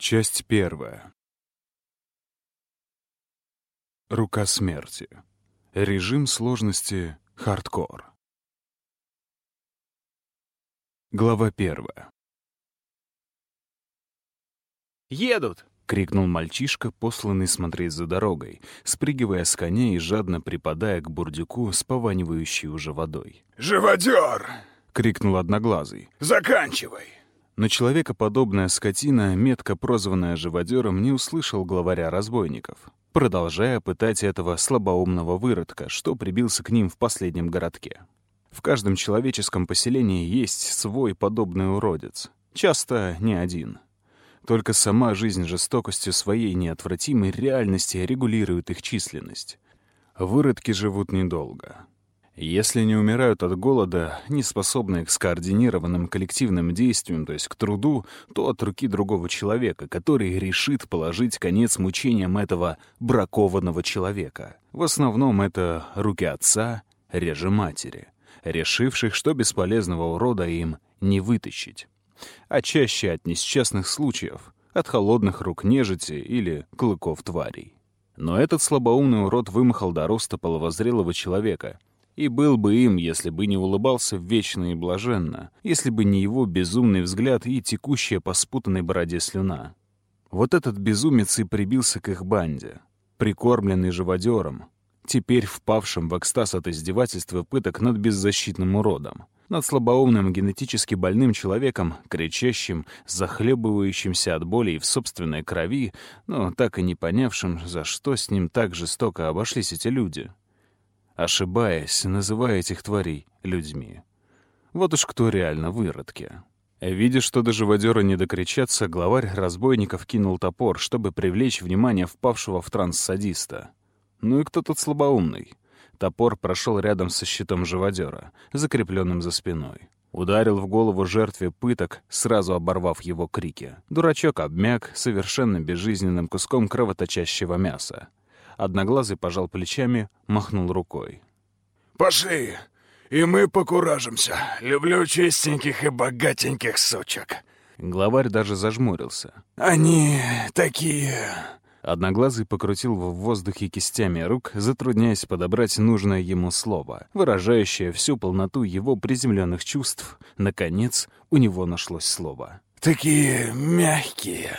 Часть первая. Рука смерти. Режим сложности хардкор. Глава первая. «Едут!» — крикнул мальчишка, посланный смотреть за дорогой, спрыгивая с коня и жадно припадая к бурдюку с пованивающей уже водой. «Живодер!» — крикнул Одноглазый. «Заканчивай!» Но человекоподобная скотина, метко прозванная живодером, не услышал главаря разбойников, продолжая пытать этого слабоумного выродка, что прибился к ним в последнем городке. В каждом человеческом поселении есть свой подобный уродец. Часто не один. Только сама жизнь жестокостью своей неотвратимой реальности регулирует их численность. Выродки живут недолго. Если не умирают от голода, не способные к скоординированным коллективным действиям, то есть к труду, то от руки другого человека, который решит положить конец мучениям этого бракованного человека. В основном это руки отца, реже матери, решивших, что бесполезного урода им не вытащить. А чаще от несчастных случаев, от холодных рук нежити или клыков тварей. Но этот слабоумный урод вымахал до роста половозрелого человека — и был бы им, если бы не улыбался вечно и блаженно, если бы не его безумный взгляд и текущая по спутанной бороде слюна. Вот этот безумец и прибился к их банде, прикормленный живодером, теперь впавшим в экстаз от издевательства пыток над беззащитным уродом, над слабоумным генетически больным человеком, кричащим, захлебывающимся от боли и в собственной крови, но так и не понявшим, за что с ним так жестоко обошлись эти люди ошибаясь, называя этих тварей людьми. Вот уж кто реально выродки. Видя, что до живодера не докричаться, главарь разбойников кинул топор, чтобы привлечь внимание впавшего в транс садиста. Ну и кто тут слабоумный? Топор прошел рядом со щитом живодера, закрепленным за спиной. Ударил в голову жертве пыток, сразу оборвав его крики. Дурачок обмяк совершенно безжизненным куском кровоточащего мяса. Одноглазый пожал плечами, махнул рукой. «Пошли, и мы покуражимся. Люблю чистеньких и богатеньких сучек». Главарь даже зажмурился. «Они такие...» Одноглазый покрутил в воздухе кистями рук, затрудняясь подобрать нужное ему слово, выражающее всю полноту его приземленных чувств. Наконец, у него нашлось слово. «Такие мягкие».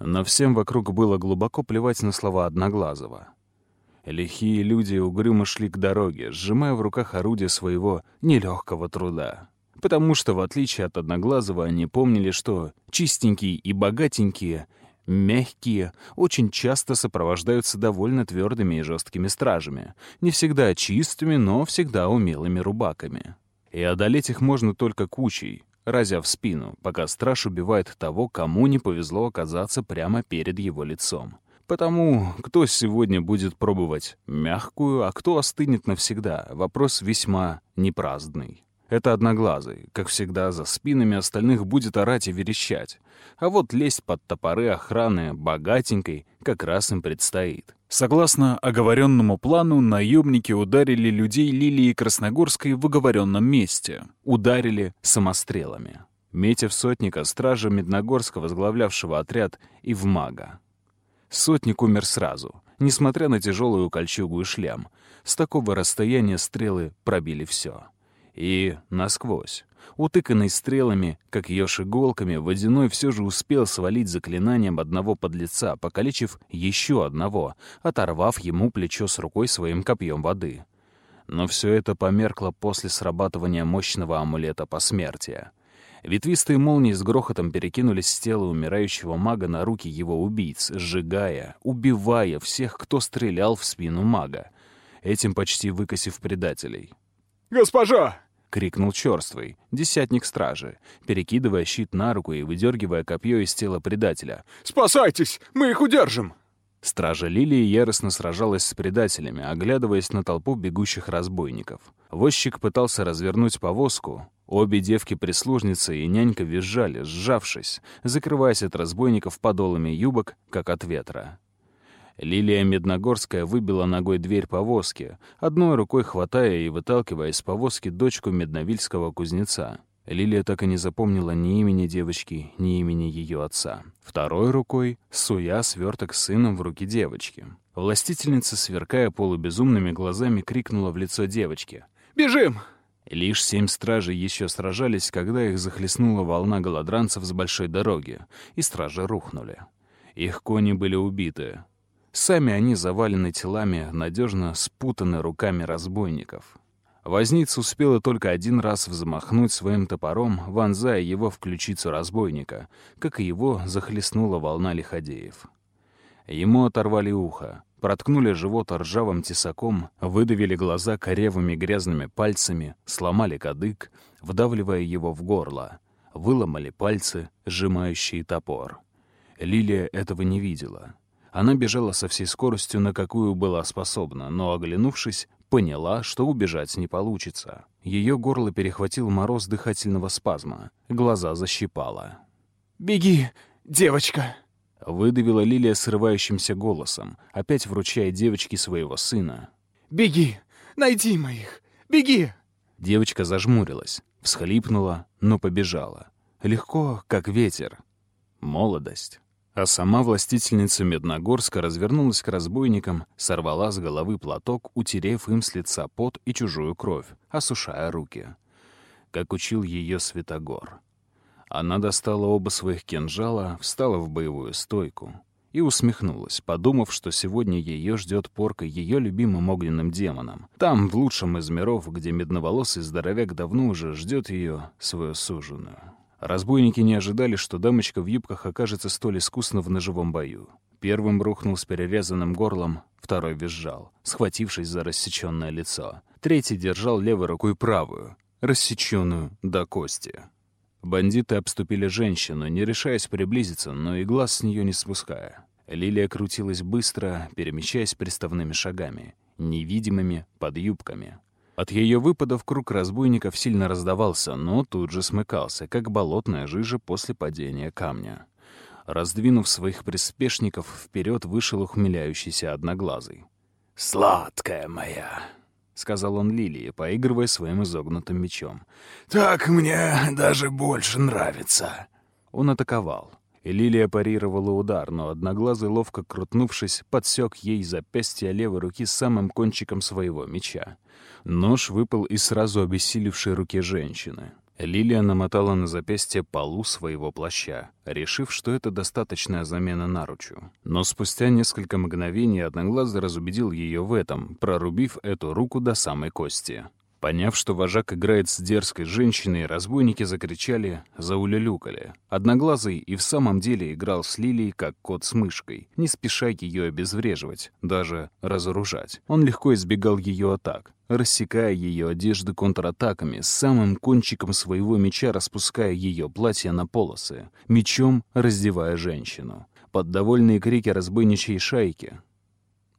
Но всем вокруг было глубоко плевать на слова Одноглазого. Лихие люди угрюмо шли к дороге, сжимая в руках орудие своего нелегкого труда. Потому что, в отличие от Одноглазого, они помнили, что чистенькие и богатенькие, мягкие, очень часто сопровождаются довольно твердыми и жесткими стражами. Не всегда чистыми, но всегда умелыми рубаками. И одолеть их можно только кучей, разя в спину, пока страж убивает того, кому не повезло оказаться прямо перед его лицом. Потому кто сегодня будет пробовать мягкую, а кто остынет навсегда, вопрос весьма непраздный. Это одноглазый, как всегда, за спинами остальных будет орать и верещать. А вот лезть под топоры охраны богатенькой как раз им предстоит. Согласно оговоренному плану, наемники ударили людей Лилии Красногорской в оговоренном месте. Ударили самострелами. Метя в сотника стража Медногорска, возглавлявшего отряд, и в мага. Сотник умер сразу, несмотря на тяжелую кольчугу и шлем. С такого расстояния стрелы пробили все. И насквозь. Утыканный стрелами, как еж иголками, Водяной все же успел свалить заклинанием одного подлеца, покалечив еще одного, оторвав ему плечо с рукой своим копьем воды. Но все это померкло после срабатывания мощного амулета посмертия. Ветвистые молнии с грохотом перекинулись с тела умирающего мага на руки его убийц, сжигая, убивая всех, кто стрелял в спину мага, этим почти выкосив предателей. «Госпожа!» — крикнул черствый, десятник стражи, перекидывая щит на руку и выдергивая копье из тела предателя. «Спасайтесь! Мы их удержим!» Стража Лилии яростно сражалась с предателями, оглядываясь на толпу бегущих разбойников. Возчик пытался развернуть повозку. Обе девки-прислужницы и нянька визжали, сжавшись, закрываясь от разбойников подолами юбок, как от ветра. Лилия Медногорская выбила ногой дверь повозки, одной рукой хватая и выталкивая из повозки дочку медновильского кузнеца. Лилия так и не запомнила ни имени девочки, ни имени ее отца. Второй рукой суя сверток с сыном в руки девочки. Властительница, сверкая полубезумными глазами, крикнула в лицо девочки. «Бежим!» Лишь семь стражей еще сражались, когда их захлестнула волна голодранцев с большой дороги, и стражи рухнули. Их кони были убиты. Сами они завалены телами, надежно спутаны руками разбойников. Возница успела только один раз взмахнуть своим топором, вонзая его в ключицу разбойника, как и его захлестнула волна лиходеев. Ему оторвали ухо, проткнули живот ржавым тесаком, выдавили глаза коревыми грязными пальцами, сломали кадык, вдавливая его в горло, выломали пальцы, сжимающие топор. Лилия этого не видела. Она бежала со всей скоростью, на какую была способна, но, оглянувшись, поняла, что убежать не получится. Ее горло перехватил мороз дыхательного спазма, глаза защипало. «Беги, девочка!» Выдавила Лилия срывающимся голосом, опять вручая девочке своего сына. «Беги! Найди моих! Беги!» Девочка зажмурилась, всхлипнула, но побежала. Легко, как ветер. Молодость. А сама властительница Медногорска развернулась к разбойникам, сорвала с головы платок, утерев им с лица пот и чужую кровь, осушая руки. Как учил ее Святогор. Она достала оба своих кинжала, встала в боевую стойку и усмехнулась, подумав, что сегодня ее ждет порка ее любимым огненным демоном. Там, в лучшем из миров, где медноволосый здоровяк давно уже ждет ее, свою суженую. Разбойники не ожидали, что дамочка в юбках окажется столь искусно в ножевом бою. Первым рухнул с перерезанным горлом, второй визжал, схватившись за рассеченное лицо. Третий держал левой рукой правую, рассеченную до кости. Бандиты обступили женщину, не решаясь приблизиться, но и глаз с нее не спуская. Лилия крутилась быстро, перемещаясь приставными шагами, невидимыми под юбками. От ее выпадов круг разбойников сильно раздавался, но тут же смыкался, как болотная жижа после падения камня. Раздвинув своих приспешников, вперед вышел ухмеляющийся одноглазый. «Сладкая моя!» — сказал он Лилии, поигрывая своим изогнутым мечом. «Так мне даже больше нравится». Он атаковал. И Лилия парировала удар, но одноглазый, ловко крутнувшись, подсек ей запястье левой руки самым кончиком своего меча. Нож выпал из сразу обессилевшей руки женщины. Лилия намотала на запястье полу своего плаща, решив, что это достаточная замена наручу. Но спустя несколько мгновений Одноглазый разубедил ее в этом, прорубив эту руку до самой кости. Поняв, что вожак играет с дерзкой женщиной, разбойники закричали, заулюлюкали. Одноглазый и в самом деле играл с Лилией, как кот с мышкой, не спеша ее обезвреживать, даже разоружать. Он легко избегал ее атак, рассекая ее одежды контратаками, самым кончиком своего меча распуская ее платье на полосы, мечом раздевая женщину. Под довольные крики разбойничьей шайки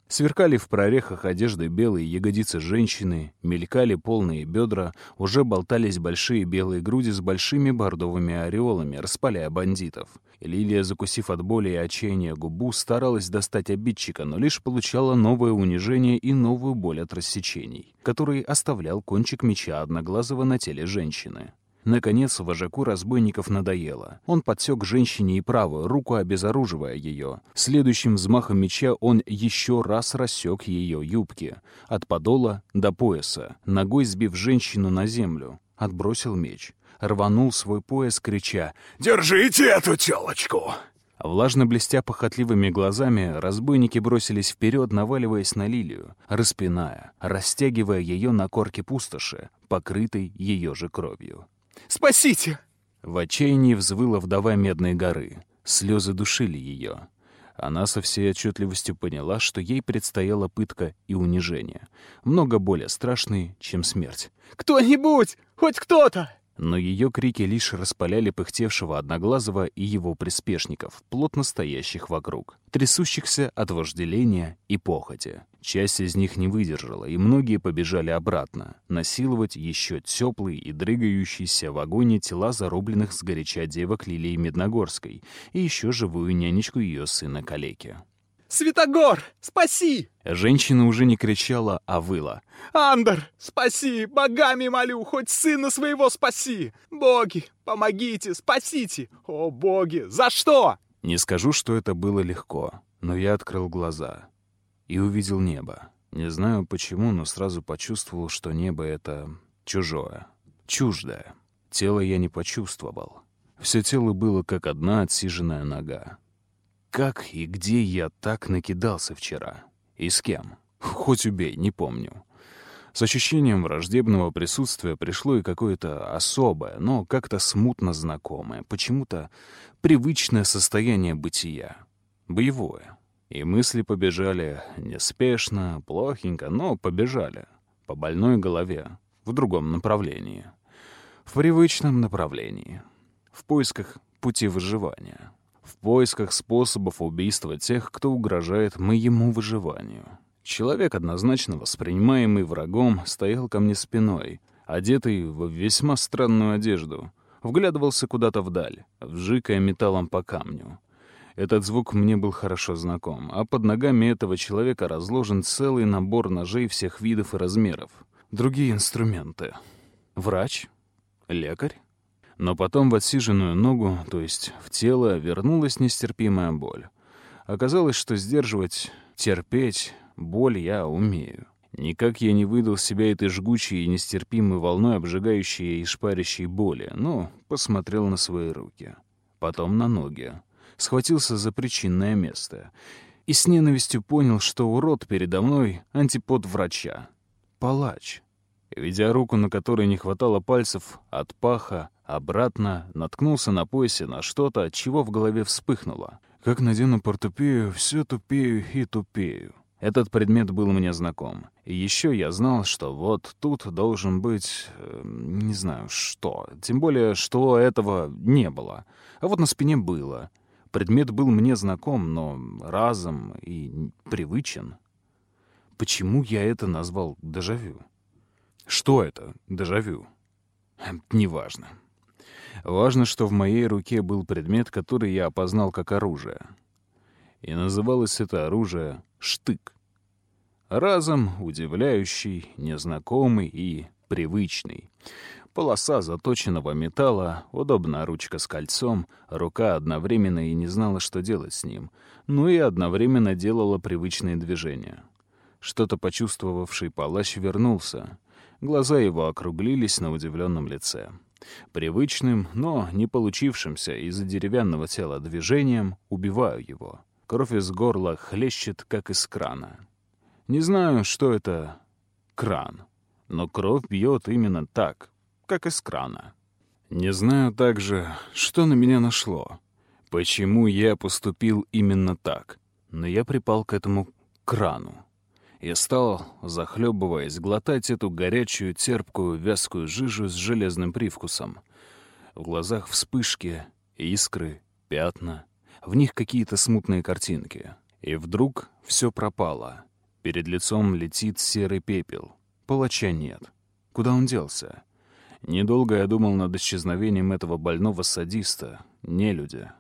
Сверкали в прорехах одежды белые ягодицы женщины, мелькали полные бедра, уже болтались большие белые груди с большими бордовыми ореолами, распаляя бандитов. Лилия, закусив от боли и отчаяния губу, старалась достать обидчика, но лишь получала новое унижение и новую боль от рассечений, который оставлял кончик меча одноглазого на теле женщины. Наконец, вожаку разбойников надоело. Он подсек женщине и правую руку, обезоруживая ее. Следующим взмахом меча он еще раз рассек ее юбки. От подола до пояса, ногой сбив женщину на землю. Отбросил меч. Рванул свой пояс, крича «Держите эту телочку!» Влажно блестя похотливыми глазами, разбойники бросились вперед, наваливаясь на лилию, распиная, растягивая ее на корке пустоши, покрытой ее же кровью. Спасите!» В отчаянии взвыла вдова Медной горы. Слезы душили ее. Она со всей отчетливостью поняла, что ей предстояла пытка и унижение. Много более страшные, чем смерть. «Кто-нибудь! Хоть кто-то!» Но ее крики лишь распаляли пыхтевшего Одноглазого и его приспешников, плотно стоящих вокруг, трясущихся от вожделения и похоти. Часть из них не выдержала, и многие побежали обратно, насиловать еще теплые и дрыгающиеся в агоне тела зарубленных сгоряча девок Лилии Медногорской и еще живую нянечку ее сына Калеки. Святогор, спаси! Женщина уже не кричала, а выла. Андер, спаси! Богами молю, хоть сына своего спаси! Боги, помогите, спасите! О, боги, за что? Не скажу, что это было легко, но я открыл глаза и увидел небо. Не знаю почему, но сразу почувствовал, что небо — это чужое, чуждое. Тело я не почувствовал. Все тело было как одна отсиженная нога. Как и где я так накидался вчера? И с кем? Хоть убей, не помню. С ощущением враждебного присутствия пришло и какое-то особое, но как-то смутно знакомое, почему-то привычное состояние бытия. Боевое. И мысли побежали неспешно, плохенько, но побежали. По больной голове. В другом направлении. В привычном направлении. В поисках пути выживания в поисках способов убийства тех, кто угрожает моему выживанию. Человек, однозначно воспринимаемый врагом, стоял ко мне спиной, одетый в весьма странную одежду, вглядывался куда-то вдаль, вжикая металлом по камню. Этот звук мне был хорошо знаком, а под ногами этого человека разложен целый набор ножей всех видов и размеров. Другие инструменты. Врач? Лекарь? Но потом в отсиженную ногу, то есть в тело, вернулась нестерпимая боль. Оказалось, что сдерживать, терпеть боль я умею. Никак я не выдал себя этой жгучей и нестерпимой волной, обжигающей и шпарящей боли, но посмотрел на свои руки. Потом на ноги. Схватился за причинное место. И с ненавистью понял, что урод передо мной — антипод врача. Палач. Ведя руку, на которой не хватало пальцев, от паха Обратно наткнулся на поясе на что-то, от чего в голове вспыхнуло. Как надену портупею, все тупею и тупею. Этот предмет был мне знаком. И еще я знал, что вот тут должен быть... Э, не знаю, что. Тем более, что этого не было. А вот на спине было. Предмет был мне знаком, но разом и привычен. Почему я это назвал дежавю? Что это дежавю? Неважно. Важно, что в моей руке был предмет, который я опознал как оружие. И называлось это оружие «штык». Разом удивляющий, незнакомый и привычный. Полоса заточенного металла, удобная ручка с кольцом, рука одновременно и не знала, что делать с ним, но и одновременно делала привычные движения. Что-то почувствовавший палач вернулся. Глаза его округлились на удивленном лице. Привычным, но не получившимся из-за деревянного тела движением убиваю его. Кровь из горла хлещет, как из крана. Не знаю, что это кран, но кровь бьет именно так, как из крана. Не знаю также, что на меня нашло, почему я поступил именно так, но я припал к этому крану и стал, захлебываясь, глотать эту горячую, терпкую, вязкую жижу с железным привкусом. В глазах вспышки, искры, пятна, в них какие-то смутные картинки. И вдруг все пропало. Перед лицом летит серый пепел. Палача нет. Куда он делся? Недолго я думал над исчезновением этого больного садиста, нелюдя.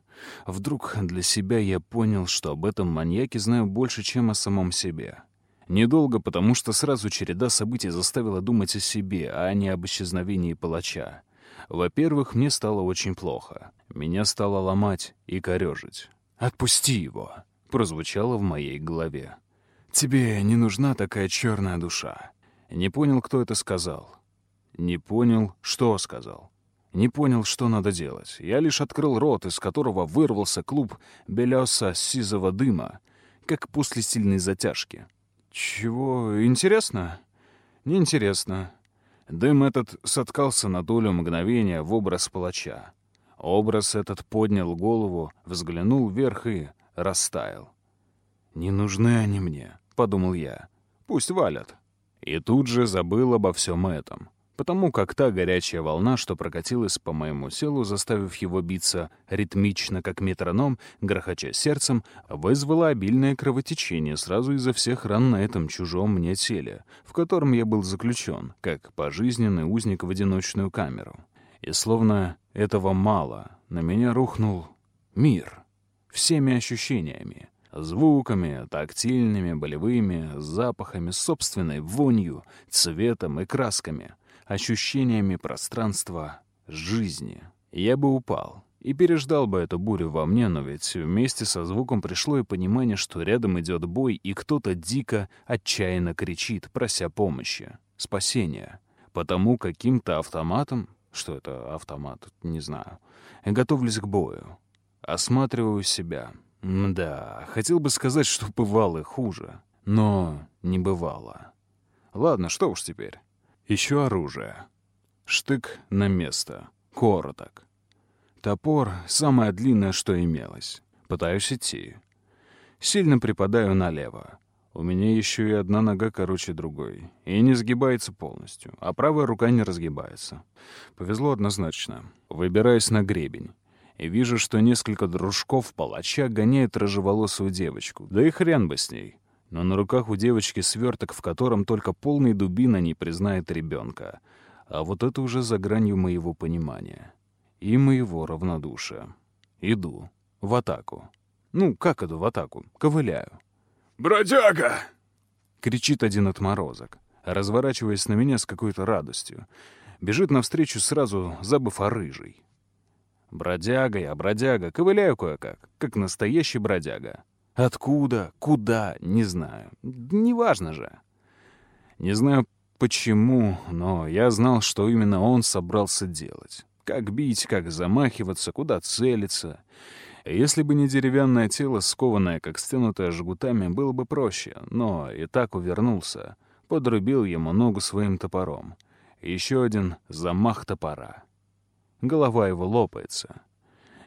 Вдруг для себя я понял, что об этом маньяке знаю больше, чем о самом себе. Недолго, потому что сразу череда событий заставила думать о себе, а не об исчезновении палача. Во-первых, мне стало очень плохо. Меня стало ломать и корежить. «Отпусти его!» — прозвучало в моей голове. «Тебе не нужна такая черная душа». Не понял, кто это сказал. Не понял, что сказал. Не понял, что надо делать. Я лишь открыл рот, из которого вырвался клуб белеса сизого дыма, как после сильной затяжки. «Чего? Интересно?» «Неинтересно». Дым этот соткался на долю мгновения в образ палача. Образ этот поднял голову, взглянул вверх и растаял. «Не нужны они мне», — подумал я. «Пусть валят». И тут же забыл обо всем этом потому как та горячая волна, что прокатилась по моему телу, заставив его биться ритмично, как метроном, грохоча сердцем, вызвала обильное кровотечение сразу изо всех ран на этом чужом мне теле, в котором я был заключен, как пожизненный узник в одиночную камеру. И словно этого мало, на меня рухнул мир всеми ощущениями. Звуками, тактильными, болевыми, запахами, собственной вонью, цветом и красками, ощущениями пространства, жизни. Я бы упал и переждал бы эту бурю во мне, но ведь вместе со звуком пришло и понимание, что рядом идет бой, и кто-то дико, отчаянно кричит, прося помощи, спасения. Потому каким-то автоматом, что это автомат, не знаю, готовлюсь к бою. Осматриваю себя. Да, хотел бы сказать, что бывало хуже, но не бывало. Ладно, что уж теперь. Еще оружие. Штык на место. Короток. Топор — самое длинное, что имелось. Пытаюсь идти. Сильно припадаю налево. У меня еще и одна нога короче другой. И не сгибается полностью, а правая рука не разгибается. Повезло однозначно. Выбираюсь на гребень. И вижу, что несколько дружков палача гоняют рыжеволосую девочку. Да и хрен бы с ней. Но на руках у девочки сверток, в котором только полный дубина не признает ребенка. А вот это уже за гранью моего понимания и моего равнодушия. Иду. В атаку. Ну, как иду в атаку? Ковыляю. «Бродяга!» — кричит один отморозок, разворачиваясь на меня с какой-то радостью. Бежит навстречу сразу, забыв о рыжей. Бродяга я, бродяга, ковыляю кое-как, как настоящий бродяга. Откуда, куда, не знаю. Неважно же. Не знаю почему, но я знал, что именно он собрался делать. Как бить, как замахиваться, куда целиться. Если бы не деревянное тело, скованное, как стянутое жгутами, было бы проще, но и так увернулся. Подрубил ему ногу своим топором. Еще один замах топора. Голова его лопается.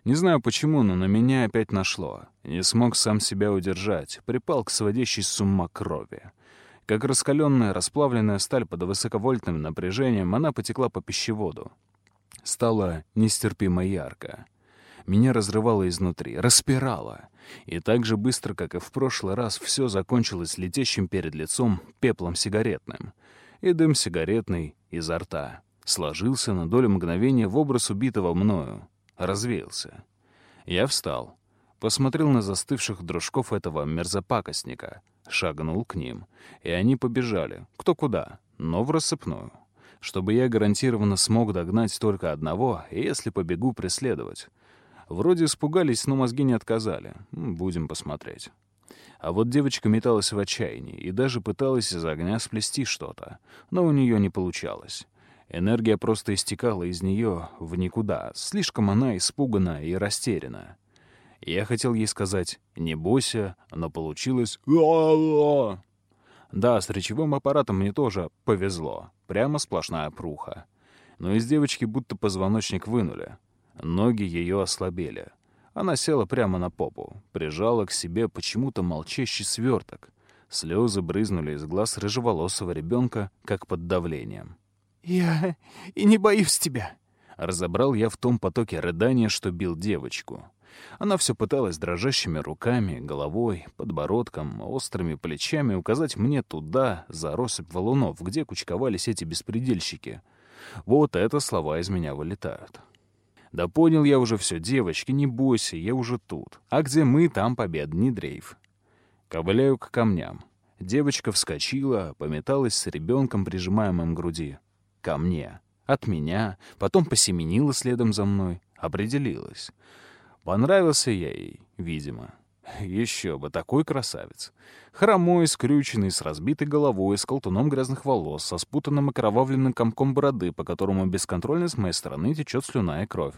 Не знаю почему, но на меня опять нашло. Не смог сам себя удержать, припал к сводящей с ума крови. Как раскаленная, расплавленная сталь под высоковольтным напряжением, она потекла по пищеводу стало нестерпимо ярко. Меня разрывало изнутри, распирало. И так же быстро, как и в прошлый раз, все закончилось летящим перед лицом пеплом сигаретным. И дым сигаретный изо рта сложился на долю мгновения в образ убитого мною, развеялся. Я встал, посмотрел на застывших дружков этого мерзопакостника, шагнул к ним, и они побежали, кто куда, но в рассыпную чтобы я гарантированно смог догнать только одного, если побегу, преследовать. Вроде испугались, но мозги не отказали. Будем посмотреть. А вот девочка металась в отчаянии и даже пыталась из огня сплести что-то, но у нее не получалось. Энергия просто истекала из нее в никуда. Слишком она испугана и растеряна. Я хотел ей сказать «не бойся», но получилось да, с речевым аппаратом мне тоже повезло. Прямо сплошная пруха. Но из девочки будто позвоночник вынули. Ноги ее ослабели. Она села прямо на попу, прижала к себе почему-то молчащий сверток. Слезы брызнули из глаз рыжеволосого ребенка, как под давлением. «Я и не боюсь тебя», — разобрал я в том потоке рыдания, что бил девочку. Она все пыталась дрожащими руками, головой, подбородком, острыми плечами указать мне туда, за россыпь валунов, где кучковались эти беспредельщики. Вот это слова из меня вылетают. Да понял я уже все, девочки, не бойся, я уже тут. А где мы, там побед, не дрейф. Ковыляю к камням. Девочка вскочила, пометалась с ребенком, прижимаемым к груди. Ко мне. От меня. Потом посеменила следом за мной. Определилась. Понравился я ей, видимо. Еще бы, такой красавец. Хромой, скрюченный, с разбитой головой, с колтуном грязных волос, со спутанным окровавленным комком бороды, по которому бесконтрольно с моей стороны течет слюна и кровь.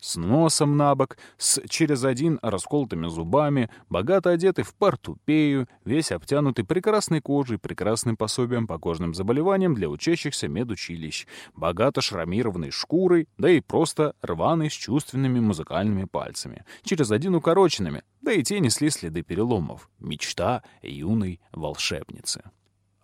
С носом на бок, с через один расколотыми зубами, богато одетый в портупею, весь обтянутый прекрасной кожей, прекрасным пособием по кожным заболеваниям для учащихся медучилищ, богато шрамированной шкурой, да и просто рваный с чувственными музыкальными пальцами, через один укороченными, да и те несли следы переломов. Мечта юной волшебницы.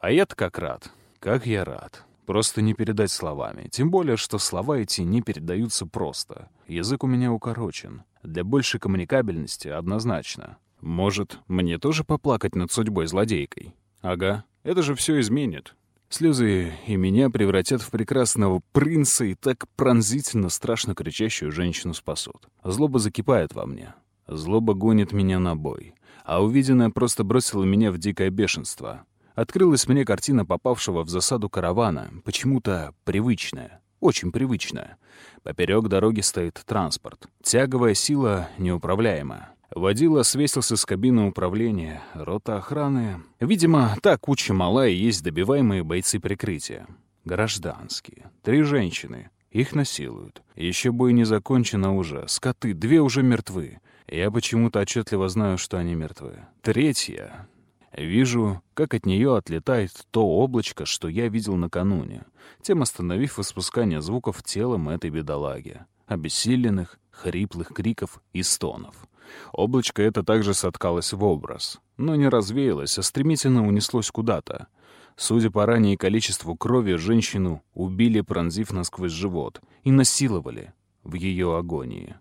А я-то как рад, как я рад. Просто не передать словами. Тем более, что слова эти не передаются просто. Язык у меня укорочен. Для большей коммуникабельности однозначно. Может, мне тоже поплакать над судьбой злодейкой? Ага, это же все изменит. Слезы и меня превратят в прекрасного принца и так пронзительно страшно кричащую женщину спасут. Злоба закипает во мне. Злоба гонит меня на бой. А увиденное просто бросило меня в дикое бешенство. Открылась мне картина попавшего в засаду каравана, почему-то привычная, очень привычная. Поперек дороги стоит транспорт. Тяговая сила неуправляема. Водила свесился с кабины управления, рота охраны. Видимо, та куча мала и есть добиваемые бойцы прикрытия. Гражданские. Три женщины. Их насилуют. Еще бой не закончен, а уже. Скоты, две уже мертвы. Я почему-то отчетливо знаю, что они мертвы. Третья. Вижу, как от нее отлетает то облачко, что я видел накануне, тем остановив испускание звуков телом этой бедолаги. Обессиленных, хриплых криков и стонов. Облачко это также соткалось в образ, но не развеялось, а стремительно унеслось куда-то. Судя по ранее количеству крови, женщину убили, пронзив насквозь живот, и насиловали в ее агонии,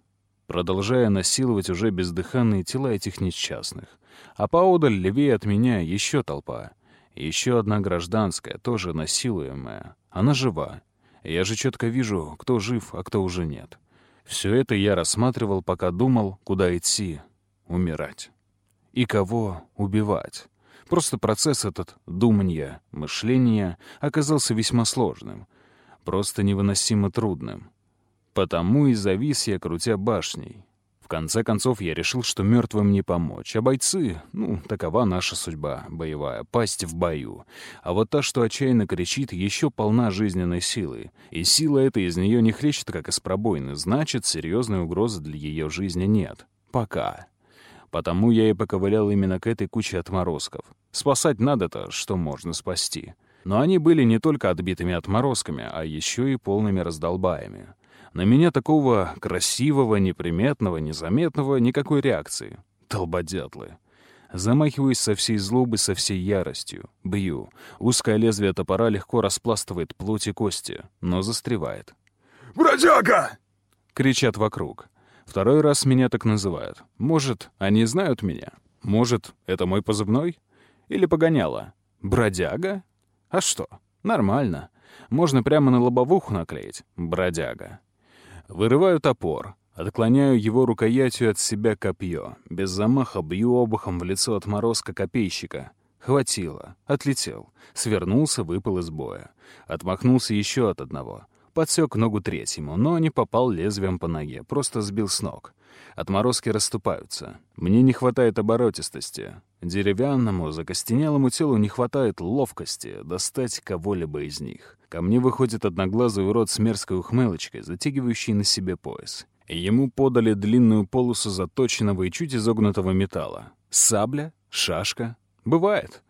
продолжая насиловать уже бездыханные тела этих несчастных. А поодаль, левее от меня, еще толпа. Еще одна гражданская, тоже насилуемая. Она жива. Я же четко вижу, кто жив, а кто уже нет. Все это я рассматривал, пока думал, куда идти, умирать. И кого убивать. Просто процесс этот думания, мышления оказался весьма сложным, просто невыносимо трудным. Потому и завис я, крутя башней. В конце концов, я решил, что мертвым не помочь, а бойцы, ну, такова наша судьба боевая, пасть в бою. А вот та, что отчаянно кричит, еще полна жизненной силы. И сила эта из нее не хлещет, как из пробоины, значит, серьезной угрозы для ее жизни нет. Пока. Потому я и поковылял именно к этой куче отморозков. Спасать надо-то, что можно спасти. Но они были не только отбитыми отморозками, а еще и полными раздолбаями. На меня такого красивого, неприметного, незаметного никакой реакции. Толбодятлы. Замахиваюсь со всей злобы, со всей яростью. Бью. Узкое лезвие топора легко распластывает плоть и кости, но застревает. «Бродяга!» — кричат вокруг. Второй раз меня так называют. Может, они знают меня? Может, это мой позывной? Или погоняло? Бродяга? А что? Нормально. Можно прямо на лобовуху наклеить. Бродяга. Вырываю топор. Отклоняю его рукоятью от себя копье. Без замаха бью обухом в лицо отморозка копейщика. Хватило. Отлетел. Свернулся, выпал из боя. Отмахнулся еще от одного. Подсек ногу третьему, но не попал лезвием по ноге, просто сбил с ног. Отморозки расступаются. Мне не хватает оборотистости. Деревянному, закостенелому телу не хватает ловкости достать кого-либо из них. Ко мне выходит одноглазый урод с мерзкой ухмылочкой, затягивающий на себе пояс. Ему подали длинную полосу заточенного и чуть изогнутого металла. Сабля? Шашка? Бывает.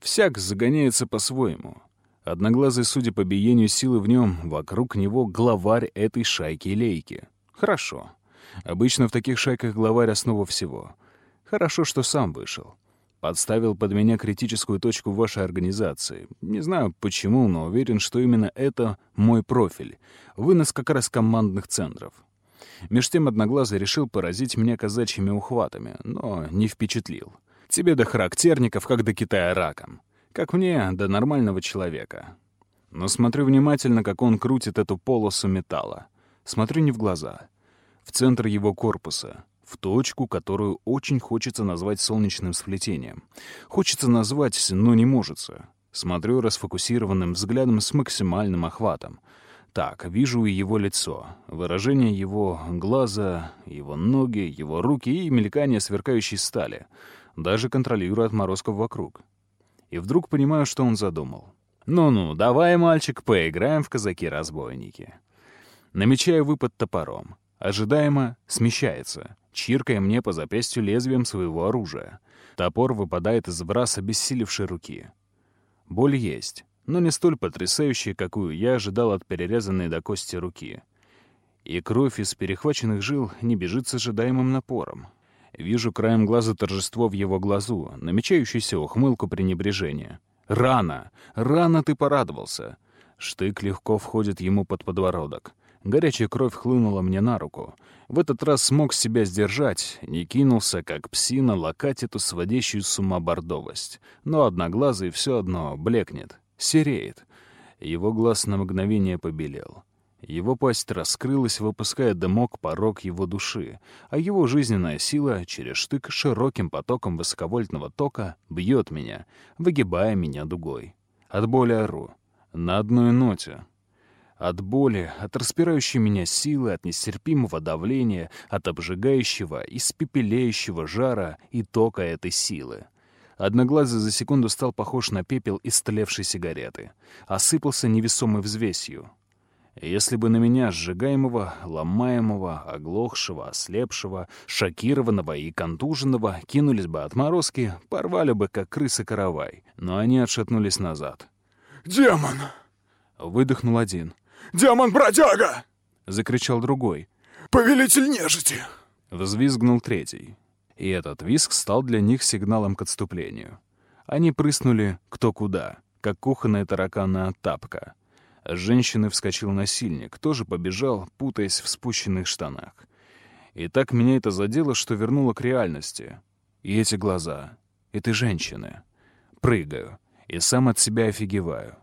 Всяк загоняется по-своему. Одноглазый, судя по биению силы в нем, вокруг него главарь этой шайки-лейки. Хорошо. Обычно в таких шайках главарь основа всего. Хорошо, что сам вышел. Подставил под меня критическую точку вашей организации. Не знаю почему, но уверен, что именно это мой профиль. Вынос как раз командных центров. Меж тем Одноглазый решил поразить меня казачьими ухватами, но не впечатлил. Тебе до характерников, как до Китая раком. Как мне, до нормального человека. Но смотрю внимательно, как он крутит эту полосу металла. Смотрю не в глаза. В центр его корпуса. В точку, которую очень хочется назвать солнечным сплетением. Хочется назвать, но не может. Смотрю расфокусированным взглядом с максимальным охватом. Так, вижу и его лицо, выражение его глаза, его ноги, его руки и мелькание сверкающей стали. Даже контролирую отморозков вокруг и вдруг понимаю, что он задумал. «Ну-ну, давай, мальчик, поиграем в казаки-разбойники». Намечаю выпад топором. Ожидаемо смещается, чиркая мне по запястью лезвием своего оружия. Топор выпадает из браса обессилевшей руки. Боль есть, но не столь потрясающая, какую я ожидал от перерезанной до кости руки. И кровь из перехваченных жил не бежит с ожидаемым напором. Вижу краем глаза торжество в его глазу, намечающуюся ухмылку пренебрежения. «Рано! Рано ты порадовался!» Штык легко входит ему под подбородок. Горячая кровь хлынула мне на руку. В этот раз смог себя сдержать, не кинулся, как псина, лакать эту сводящую с ума бордовость. Но одноглазый все одно блекнет, сереет. Его глаз на мгновение побелел. Его пасть раскрылась, выпуская дымок порог его души, а его жизненная сила через штык широким потоком высоковольтного тока бьет меня, выгибая меня дугой. От боли ору. На одной ноте. От боли, от распирающей меня силы, от нестерпимого давления, от обжигающего, испепеляющего жара и тока этой силы. Одноглазый за секунду стал похож на пепел истлевшей сигареты. Осыпался невесомой взвесью. Если бы на меня, сжигаемого, ломаемого, оглохшего, ослепшего, шокированного и контуженного, кинулись бы отморозки, порвали бы, как крысы-каравай. Но они отшатнулись назад. «Демон!» — выдохнул один. «Демон-бродяга!» — закричал другой. «Повелитель нежити!» — взвизгнул третий. И этот визг стал для них сигналом к отступлению. Они прыснули кто куда, как кухонная тараканная тапка. С женщины вскочил насильник, тоже побежал, путаясь в спущенных штанах. И так меня это задело, что вернуло к реальности. И эти глаза, этой женщины. Прыгаю, и сам от себя офигеваю.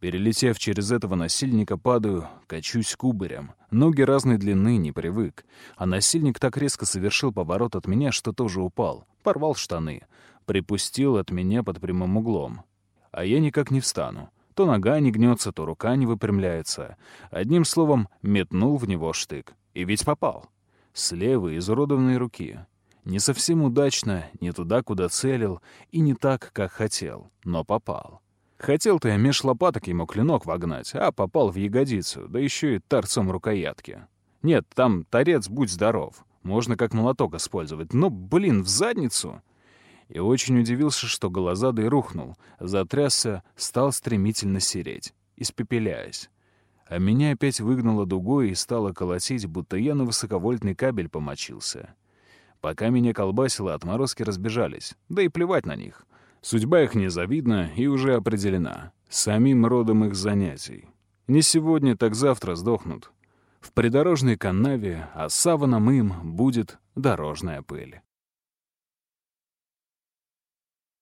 Перелетев через этого насильника, падаю, качусь кубарем. Ноги разной длины, не привык. А насильник так резко совершил поворот от меня, что тоже упал. Порвал штаны. Припустил от меня под прямым углом. А я никак не встану. То нога не гнется, то рука не выпрямляется. Одним словом, метнул в него штык. И ведь попал. С левой изуродованной руки. Не совсем удачно, не туда, куда целил, и не так, как хотел, но попал. Хотел-то я меж лопаток ему клинок вогнать, а попал в ягодицу, да еще и торцом рукоятки. Нет, там торец, будь здоров. Можно как молоток использовать, но, блин, в задницу. И очень удивился, что голозадый рухнул, затрясся, стал стремительно сереть, испепеляясь. А меня опять выгнало дугой и стало колотить, будто я на высоковольтный кабель помочился. Пока меня колбасило, отморозки разбежались, да и плевать на них. Судьба их незавидна и уже определена. Самим родом их занятий. Не сегодня, так завтра сдохнут. В придорожной канаве, а саваном им будет дорожная пыль.